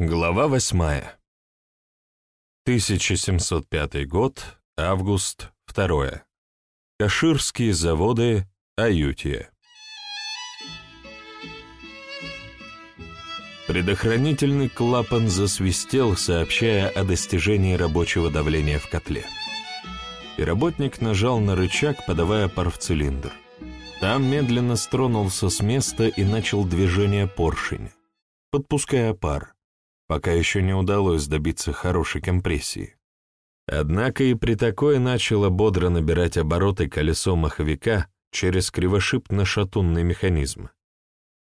Глава восьмая. 1705 год, август, 2. Каширские заводы, Аютия. Предохранительный клапан засвистел, сообщая о достижении рабочего давления в котле. И работник нажал на рычаг, подавая пар в цилиндр. Там медленно стронулся с места и начал движение поршень, подпуская пар пока еще не удалось добиться хорошей компрессии. Однако и при такой начало бодро набирать обороты колесо маховика через кривошипно-шатунный механизм.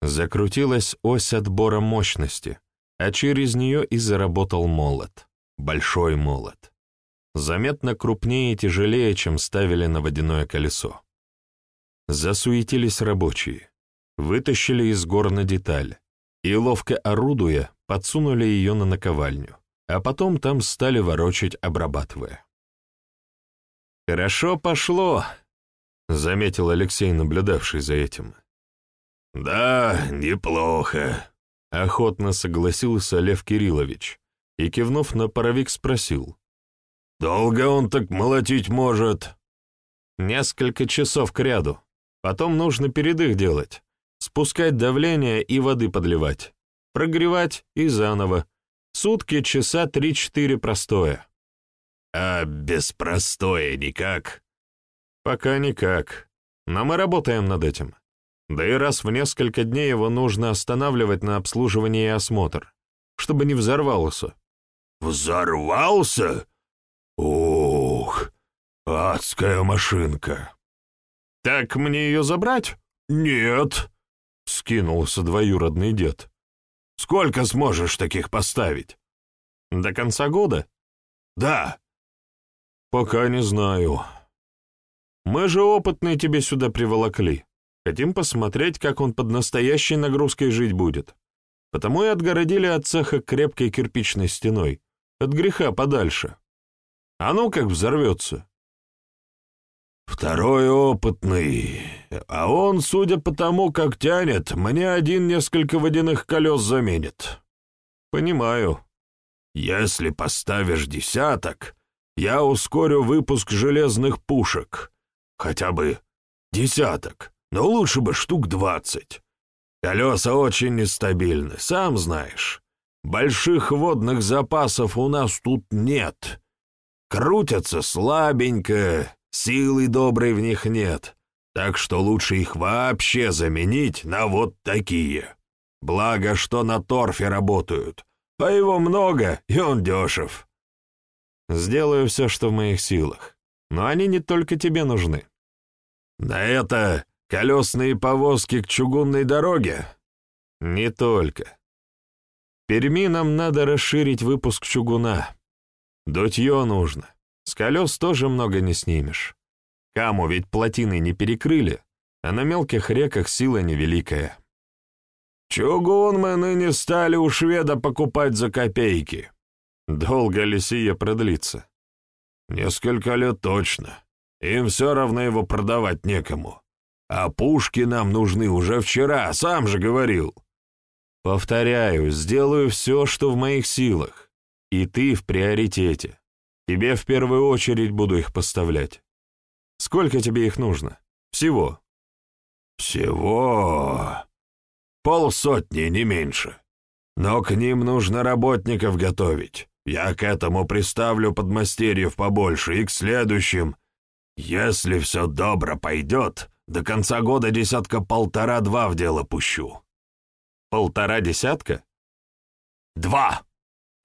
Закрутилась ось отбора мощности, а через нее и заработал молот, большой молот, заметно крупнее и тяжелее, чем ставили на водяное колесо. Засуетились рабочие, вытащили из горна деталь, и, ловко орудуя, подсунули ее на наковальню, а потом там стали ворочать, обрабатывая. «Хорошо пошло», — заметил Алексей, наблюдавший за этим. «Да, неплохо», — охотно согласился Лев Кириллович и, кивнув на паровик, спросил. «Долго он так молотить может?» «Несколько часов кряду. Потом нужно передых делать, спускать давление и воды подливать прогревать и заново. Сутки часа три-четыре простое. А без простоя никак? Пока никак. Но мы работаем над этим. Да и раз в несколько дней его нужно останавливать на обслуживание и осмотр, чтобы не взорвался. Взорвался? Ух, адская машинка. Так мне ее забрать? Нет, скинулся двоюродный дед. Сколько сможешь таких поставить? До конца года? Да. Пока не знаю. Мы же опытные тебе сюда приволокли. Хотим посмотреть, как он под настоящей нагрузкой жить будет. Потому и отгородили от цеха крепкой кирпичной стеной. От греха подальше. А ну как взорвется. Второй опытный, а он, судя по тому, как тянет, мне один несколько водяных колес заменит. Понимаю. Если поставишь десяток, я ускорю выпуск железных пушек. Хотя бы десяток, но лучше бы штук двадцать. Колеса очень нестабильны, сам знаешь. Больших водных запасов у нас тут нет. Крутятся слабенько, Силы доброй в них нет, так что лучше их вообще заменить на вот такие. Благо, что на торфе работают, а его много, и он дешев. Сделаю все, что в моих силах, но они не только тебе нужны. На это колесные повозки к чугунной дороге? Не только. Перми нам надо расширить выпуск чугуна. Дутье нужно. С колес тоже много не снимешь. Каму ведь плотины не перекрыли, а на мелких реках сила невеликая. Чугун мы ныне стали у шведа покупать за копейки. Долго ли сие продлится? Несколько лет точно. Им все равно его продавать некому. А пушки нам нужны уже вчера, сам же говорил. Повторяю, сделаю все, что в моих силах. И ты в приоритете. Тебе в первую очередь буду их поставлять. Сколько тебе их нужно? Всего?» «Всего...» «Полсотни, не меньше. Но к ним нужно работников готовить. Я к этому приставлю подмастерьев побольше и к следующим. Если все добро пойдет, до конца года десятка полтора-два в дело пущу». «Полтора десятка?» «Два!»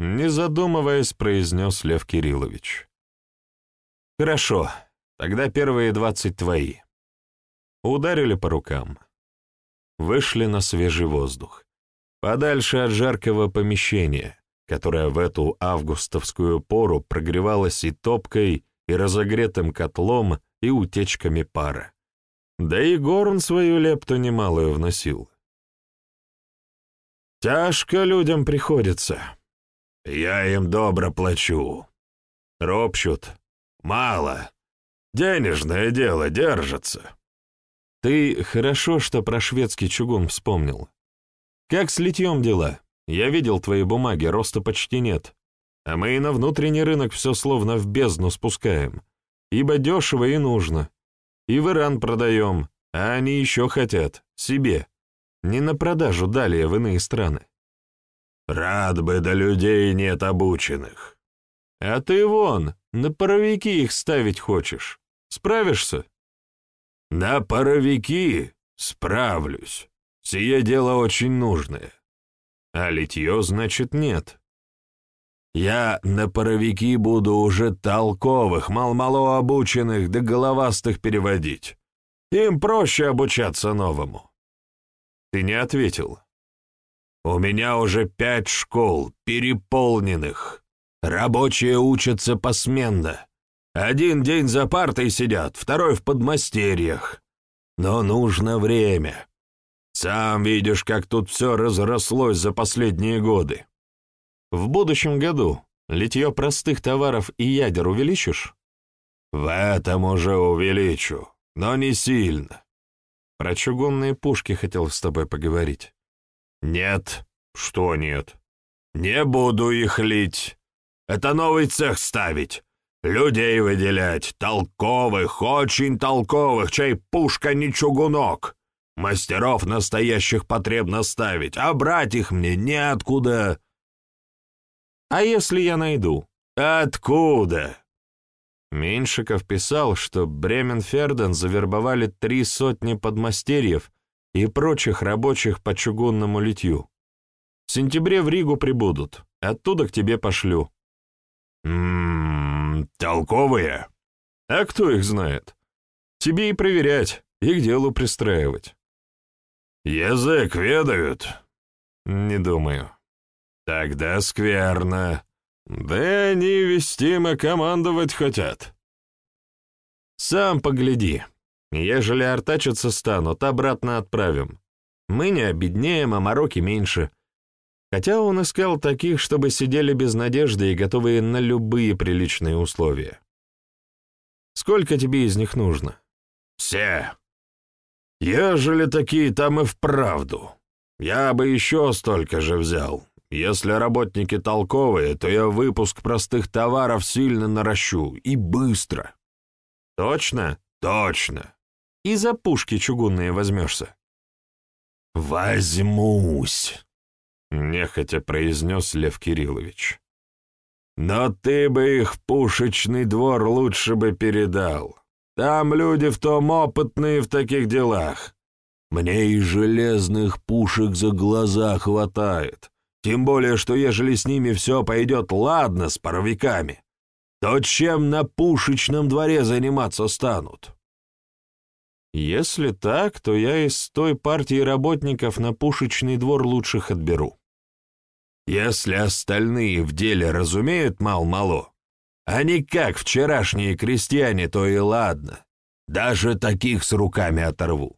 Не задумываясь, произнес Лев Кириллович. «Хорошо, тогда первые двадцать твои». Ударили по рукам. Вышли на свежий воздух. Подальше от жаркого помещения, которое в эту августовскую пору прогревалось и топкой, и разогретым котлом, и утечками пара. Да и Горн свою лепту немалую вносил. «Тяжко людям приходится», я им добро плачу. Ропщут. Мало. Денежное дело держится. Ты хорошо, что про шведский чугун вспомнил. Как с литьем дела? Я видел твои бумаги, роста почти нет. А мы и на внутренний рынок все словно в бездну спускаем. Ибо дешево и нужно. И в Иран продаем, а они еще хотят, себе. Не на продажу далее в иные страны. Рад бы, да людей нет обученных. А ты вон, на паровики их ставить хочешь. Справишься? На паровики справлюсь. Сие дело очень нужное. А литье, значит, нет. Я на паровики буду уже толковых, мал-мало обученных да головастых переводить. Им проще обучаться новому. Ты не ответил. У меня уже пять школ, переполненных. Рабочие учатся посменно. Один день за партой сидят, второй в подмастерьях. Но нужно время. Сам видишь, как тут все разрослось за последние годы. В будущем году литье простых товаров и ядер увеличишь? В этом уже увеличу, но не сильно. Про чугунные пушки хотел с тобой поговорить. Нет. Что нет? Не буду их лить. Это новый цех ставить. Людей выделять, толковых, очень толковых, чай пушка не чугунок. Мастеров настоящих потребно ставить, а брать их мне неоткуда. А если я найду? Откуда? Меньшиков писал, что Бременферден завербовали три сотни подмастерьев и прочих рабочих по чугунному литью. В сентябре в Ригу прибудут, оттуда к тебе пошлю. Ммм, толковые? А кто их знает? Тебе и проверять, и к делу пристраивать. Язык ведают? Не думаю. Тогда скверно. Да они вестимо командовать хотят. Сам погляди. Ежели артачиться станут, обратно отправим. Мы не обеднеем, а мороки меньше. Хотя он искал таких, чтобы сидели без надежды и готовые на любые приличные условия. Сколько тебе из них нужно? Все. Ежели такие там и вправду, я бы еще столько же взял. Если работники толковые, то я выпуск простых товаров сильно наращу, и быстро. Точно? Точно. И за пушки чугунные возьмешься. Возьмусь, нехотя произнес Лев Кириллович. Но ты бы их в пушечный двор лучше бы передал. Там люди в том опытные в таких делах. Мне и железных пушек за глаза хватает. Тем более, что ежели с ними все пойдет ладно с паровиками, то чем на пушечном дворе заниматься станут? Если так, то я из той партии работников на пушечный двор лучших отберу. Если остальные в деле разумеют мал-мало, а не как вчерашние крестьяне, то и ладно. Даже таких с руками оторву.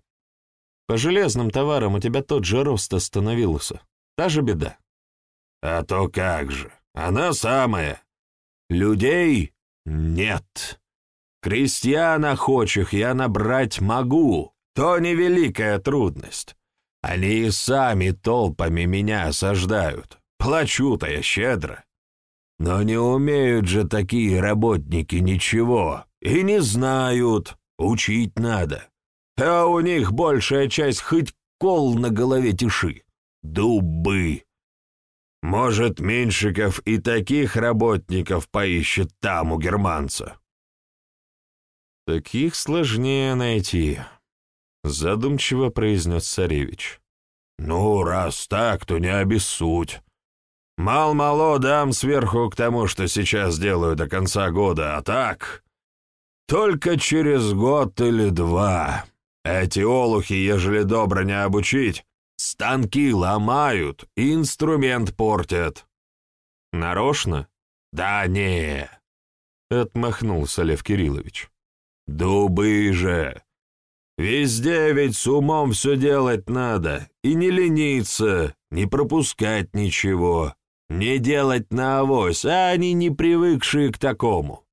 По железным товарам у тебя тот же рост остановился. Та же беда. А то как же, она самая. Людей нет. Крестьян охочих я набрать могу, то невеликая трудность. Они и сами толпами меня осаждают. Плачу-то я щедро. Но не умеют же такие работники ничего, и не знают, учить надо. А у них большая часть хоть кол на голове тиши. Дубы. Может, Меньшиков и таких работников поищет там у германца. Таких сложнее найти, задумчиво произнес царевич. Ну, раз так, то не обессудь. Мал-мало дам сверху к тому, что сейчас делаю до конца года, а так... Только через год или два. Эти олухи, ежели добро не обучить, станки ломают и инструмент портят. Нарочно? Да не. Отмахнулся Лев Кириллович. Дубы же. Везде ведь с умом все делать надо, и не лениться, не пропускать ничего. Не делать на авось, а они не привыкшие к такому.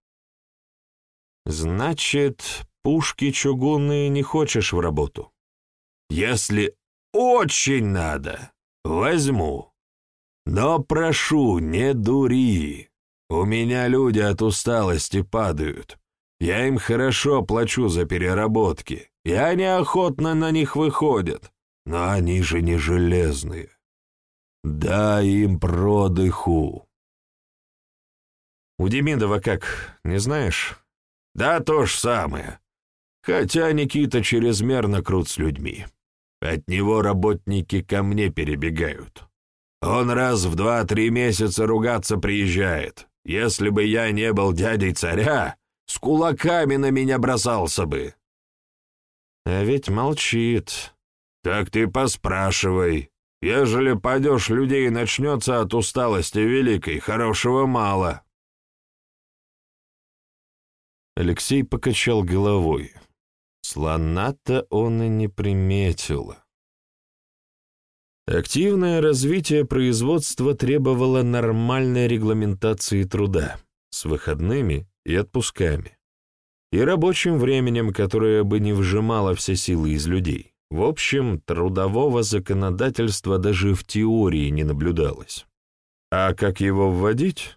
Значит, пушки чугунные не хочешь в работу? Если очень надо, возьму. Но прошу, не дури. У меня люди от усталости падают. Я им хорошо плачу за переработки, и они охотно на них выходят. Но они же не железные. Дай им продыху. У Демидова как, не знаешь? Да то ж самое. Хотя Никита чрезмерно крут с людьми. От него работники ко мне перебегают. Он раз в два-три месяца ругаться приезжает. Если бы я не был дядей царя, с кулаками на меня бросался бы. А ведь молчит. Так ты поспрашивай. Ежели пойдешь людей, начнется от усталости великой, хорошего мало. Алексей покачал головой. Слона-то он и не приметил. Активное развитие производства требовало нормальной регламентации труда с выходными и отпусками, и рабочим временем, которое бы не вжимало все силы из людей. В общем, трудового законодательства даже в теории не наблюдалось. А как его вводить?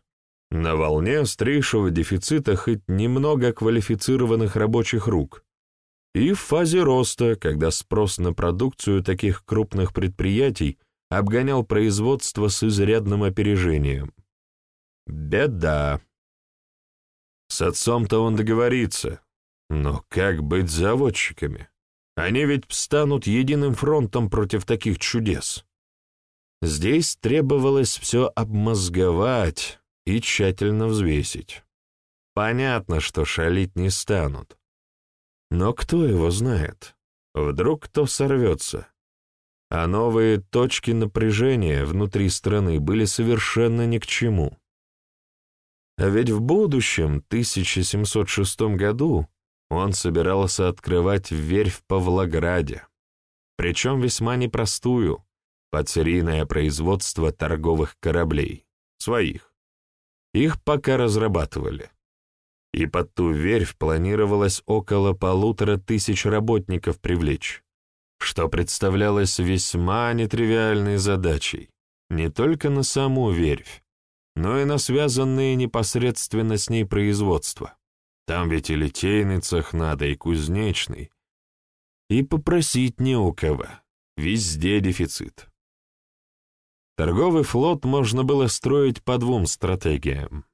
На волне острейшего дефицита хоть немного квалифицированных рабочих рук, и в фазе роста, когда спрос на продукцию таких крупных предприятий обгонял производство с изрядным опережением. Беда. С отцом-то он договорится, но как быть заводчиками? Они ведь встанут единым фронтом против таких чудес. Здесь требовалось все обмозговать и тщательно взвесить. Понятно, что шалить не станут. Но кто его знает? Вдруг кто сорвется? А новые точки напряжения внутри страны были совершенно ни к чему. А ведь в будущем, 1706 году, он собирался открывать верфь в Павлограде, причем весьма непростую, под серийное производство торговых кораблей, своих. Их пока разрабатывали и под ту верфь планировалось около полутора тысяч работников привлечь, что представлялось весьма нетривиальной задачей не только на саму верфь, но и на связанные непосредственно с ней производства. Там ведь и литейный цех надо, и кузнечный. И попросить не у кого, везде дефицит. Торговый флот можно было строить по двум стратегиям.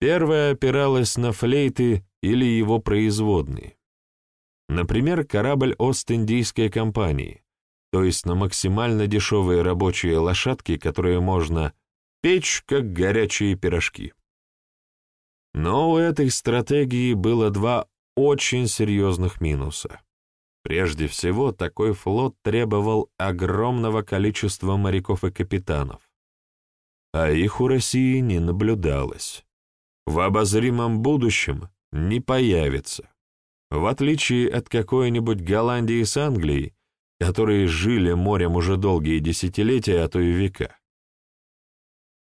Первая опиралась на флейты или его производные. Например, корабль Ост-Индийской компании, то есть на максимально дешевые рабочие лошадки, которые можно печь, как горячие пирожки. Но у этой стратегии было два очень серьезных минуса. Прежде всего, такой флот требовал огромного количества моряков и капитанов, а их у России не наблюдалось в обозримом будущем не появится. В отличие от какой-нибудь Голландии с Англией, которые жили морем уже долгие десятилетия, а то и века.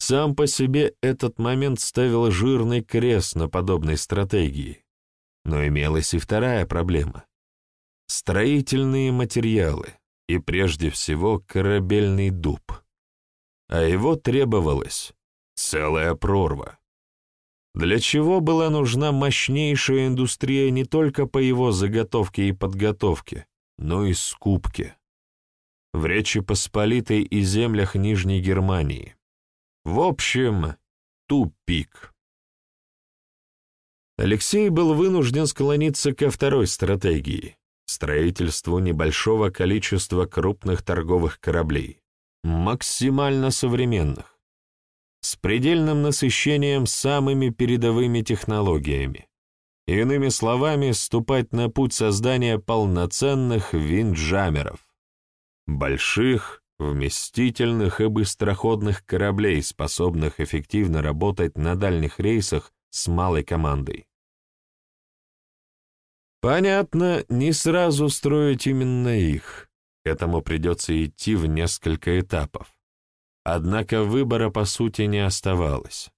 Сам по себе этот момент ставил жирный крест на подобной стратегии. Но имелась и вторая проблема. Строительные материалы, и прежде всего корабельный дуб. А его требовалось целая прорва. Для чего была нужна мощнейшая индустрия не только по его заготовке и подготовке, но и скупке. В Речи Посполитой и землях Нижней Германии. В общем, тупик. Алексей был вынужден склониться ко второй стратегии — строительству небольшого количества крупных торговых кораблей, максимально современных с предельным насыщением самыми передовыми технологиями. Иными словами, ступать на путь создания полноценных винджамеров. Больших, вместительных и быстроходных кораблей, способных эффективно работать на дальних рейсах с малой командой. Понятно, не сразу строить именно их. К этому придется идти в несколько этапов. Однако выбора по сути не оставалось.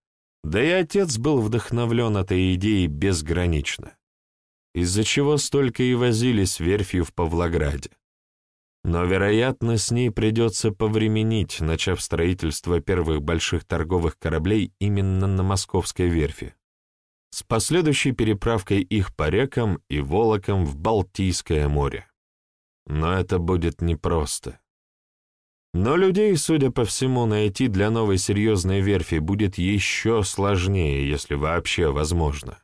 Да и отец был вдохновлен этой идеей безгранично, из-за чего столько и возились верфью в Павлограде. Но, вероятно, с ней придется повременить, начав строительство первых больших торговых кораблей именно на Московской верфи, с последующей переправкой их по рекам и волокам в Балтийское море. Но это будет непросто. Но людей, судя по всему, найти для новой серьезной верфи будет еще сложнее, если вообще возможно.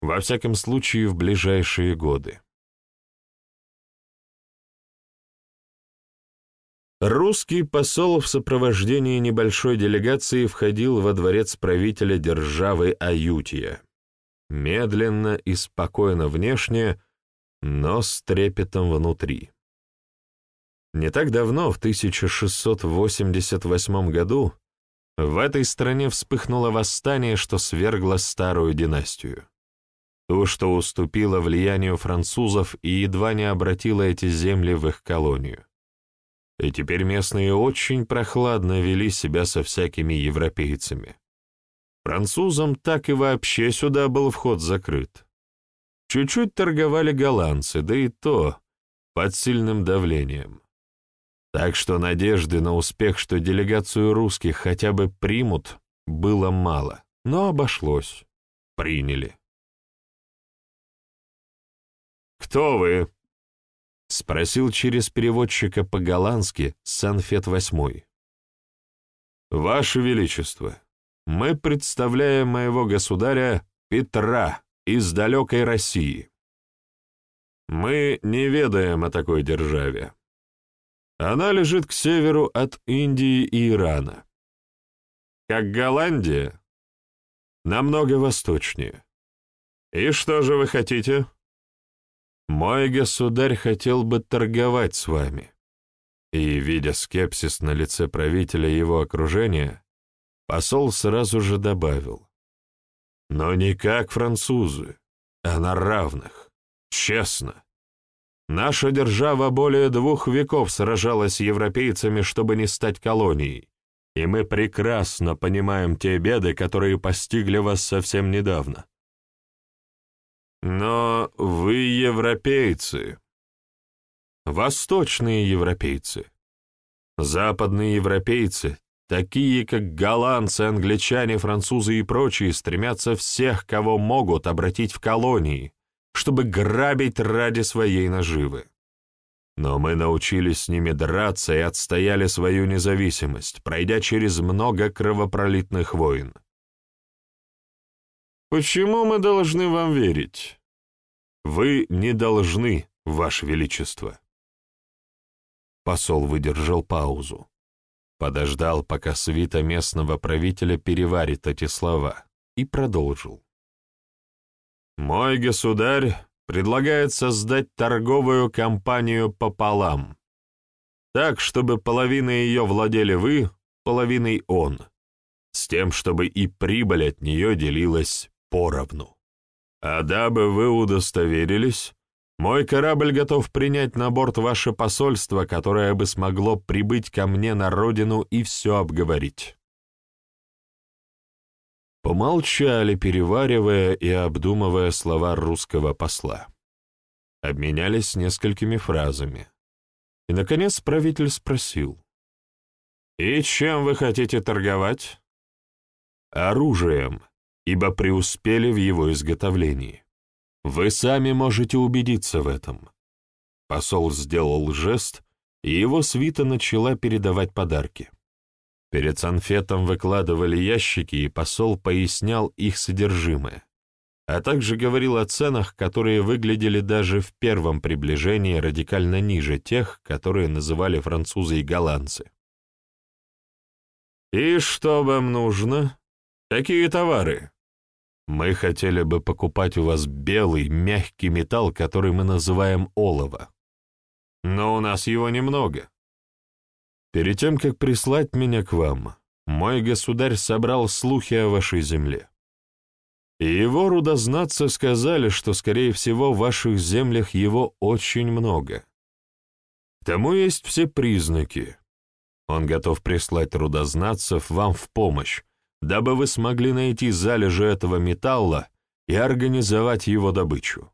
Во всяком случае, в ближайшие годы. Русский посол в сопровождении небольшой делегации входил во дворец правителя державы Аютия. Медленно и спокойно внешне, но с трепетом внутри. Не так давно, в 1688 году, в этой стране вспыхнуло восстание, что свергло старую династию. То, что уступило влиянию французов и едва не обратило эти земли в их колонию. И теперь местные очень прохладно вели себя со всякими европейцами. Французам так и вообще сюда был вход закрыт. Чуть-чуть торговали голландцы, да и то под сильным давлением. Так что надежды на успех, что делегацию русских хотя бы примут, было мало, но обошлось. Приняли. «Кто вы?» — спросил через переводчика по-голландски Санфет восьмой. «Ваше Величество, мы представляем моего государя Петра из далекой России. Мы не ведаем о такой державе. Она лежит к северу от Индии и Ирана. Как Голландия? Намного восточнее. И что же вы хотите? Мой государь хотел бы торговать с вами. И, видя скепсис на лице правителя его окружения, посол сразу же добавил. Но не как французы, а на равных, честно. Наша держава более двух веков сражалась с европейцами, чтобы не стать колонией, и мы прекрасно понимаем те беды, которые постигли вас совсем недавно. Но вы европейцы, восточные европейцы, западные европейцы, такие как голландцы, англичане, французы и прочие, стремятся всех, кого могут, обратить в колонии, чтобы грабить ради своей наживы. Но мы научились с ними драться и отстояли свою независимость, пройдя через много кровопролитных войн. Почему мы должны вам верить? Вы не должны, Ваше Величество. Посол выдержал паузу. Подождал, пока свита местного правителя переварит эти слова, и продолжил. Мой государь предлагает создать торговую компанию пополам, так, чтобы половиной ее владели вы, половиной он, с тем, чтобы и прибыль от нее делилась поровну. А дабы вы удостоверились, мой корабль готов принять на борт ваше посольство, которое бы смогло прибыть ко мне на родину и все обговорить. Помолчали, переваривая и обдумывая слова русского посла. Обменялись несколькими фразами. И, наконец, правитель спросил. «И чем вы хотите торговать?» «Оружием, ибо преуспели в его изготовлении. Вы сами можете убедиться в этом». Посол сделал жест, и его свита начала передавать подарки. Перед санфетом выкладывали ящики, и посол пояснял их содержимое, а также говорил о ценах, которые выглядели даже в первом приближении радикально ниже тех, которые называли французы и голландцы. «И что вам нужно? Какие товары?» «Мы хотели бы покупать у вас белый, мягкий металл, который мы называем олово. Но у нас его немного. Перед тем, как прислать меня к вам, мой государь собрал слухи о вашей земле. И его рудознатцы сказали, что, скорее всего, в ваших землях его очень много. К тому есть все признаки. Он готов прислать рудознатцев вам в помощь, дабы вы смогли найти залежи этого металла и организовать его добычу.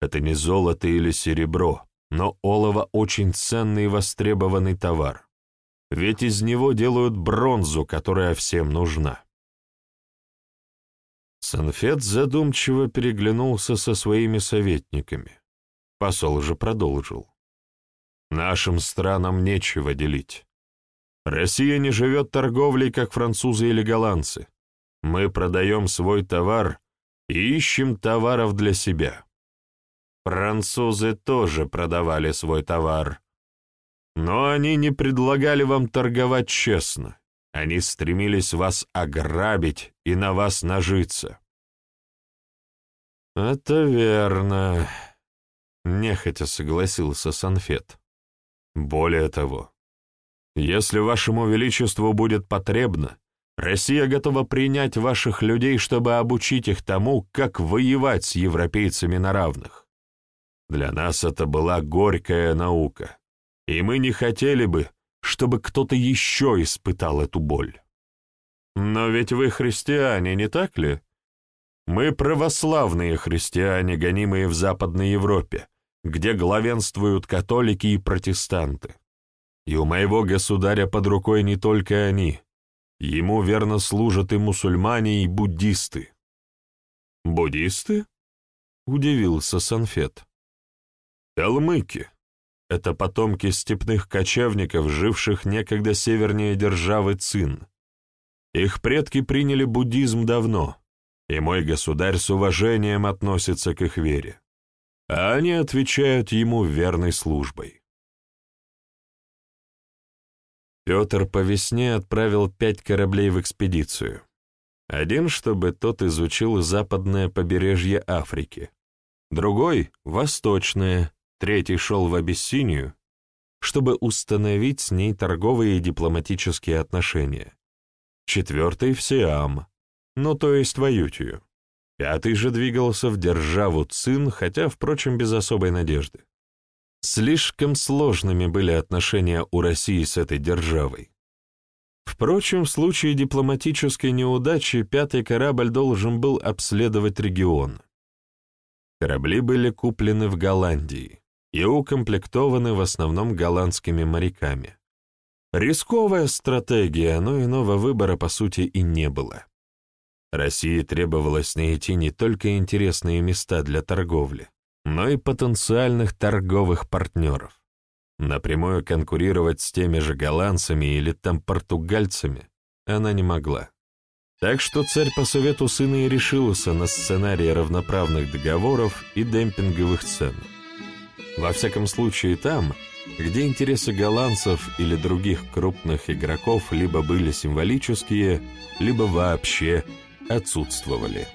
Это не золото или серебро, но олово очень ценный и востребованный товар, ведь из него делают бронзу, которая всем нужна. Санфет задумчиво переглянулся со своими советниками. Посол же продолжил. «Нашим странам нечего делить. Россия не живет торговлей, как французы или голландцы. Мы продаем свой товар и ищем товаров для себя. Французы тоже продавали свой товар. Но они не предлагали вам торговать честно. Они стремились вас ограбить и на вас нажиться. «Это верно», — нехотя согласился Санфет. «Более того, если вашему величеству будет потребно, Россия готова принять ваших людей, чтобы обучить их тому, как воевать с европейцами на равных. Для нас это была горькая наука, и мы не хотели бы, чтобы кто-то еще испытал эту боль. Но ведь вы христиане, не так ли? Мы православные христиане, гонимые в Западной Европе, где главенствуют католики и протестанты. И у моего государя под рукой не только они. Ему верно служат и мусульмане, и буддисты. «Буддисты?» — удивился Санфет. Калмыки — это потомки степных кочевников, живших некогда севернее державы Цин. Их предки приняли буддизм давно, и мой государь с уважением относится к их вере. А они отвечают ему верной службой. Петр по весне отправил пять кораблей в экспедицию. Один, чтобы тот изучил западное побережье Африки, другой — восточное, Третий шел в Абиссинию, чтобы установить с ней торговые и дипломатические отношения. Четвертый — в Сиам, ну то есть в Аютию. Пятый же двигался в державу Цин, хотя, впрочем, без особой надежды. Слишком сложными были отношения у России с этой державой. Впрочем, в случае дипломатической неудачи пятый корабль должен был обследовать регион. Корабли были куплены в Голландии и укомплектованы в основном голландскими моряками. Рисковая стратегия, но иного выбора по сути и не было. России требовалось найти не только интересные места для торговли, но и потенциальных торговых партнеров. Напрямую конкурировать с теми же голландцами или там португальцами она не могла. Так что царь по совету сына и решился на сценарий равноправных договоров и демпинговых цен. Во всяком случае там, где интересы голландцев или других крупных игроков либо были символические, либо вообще отсутствовали.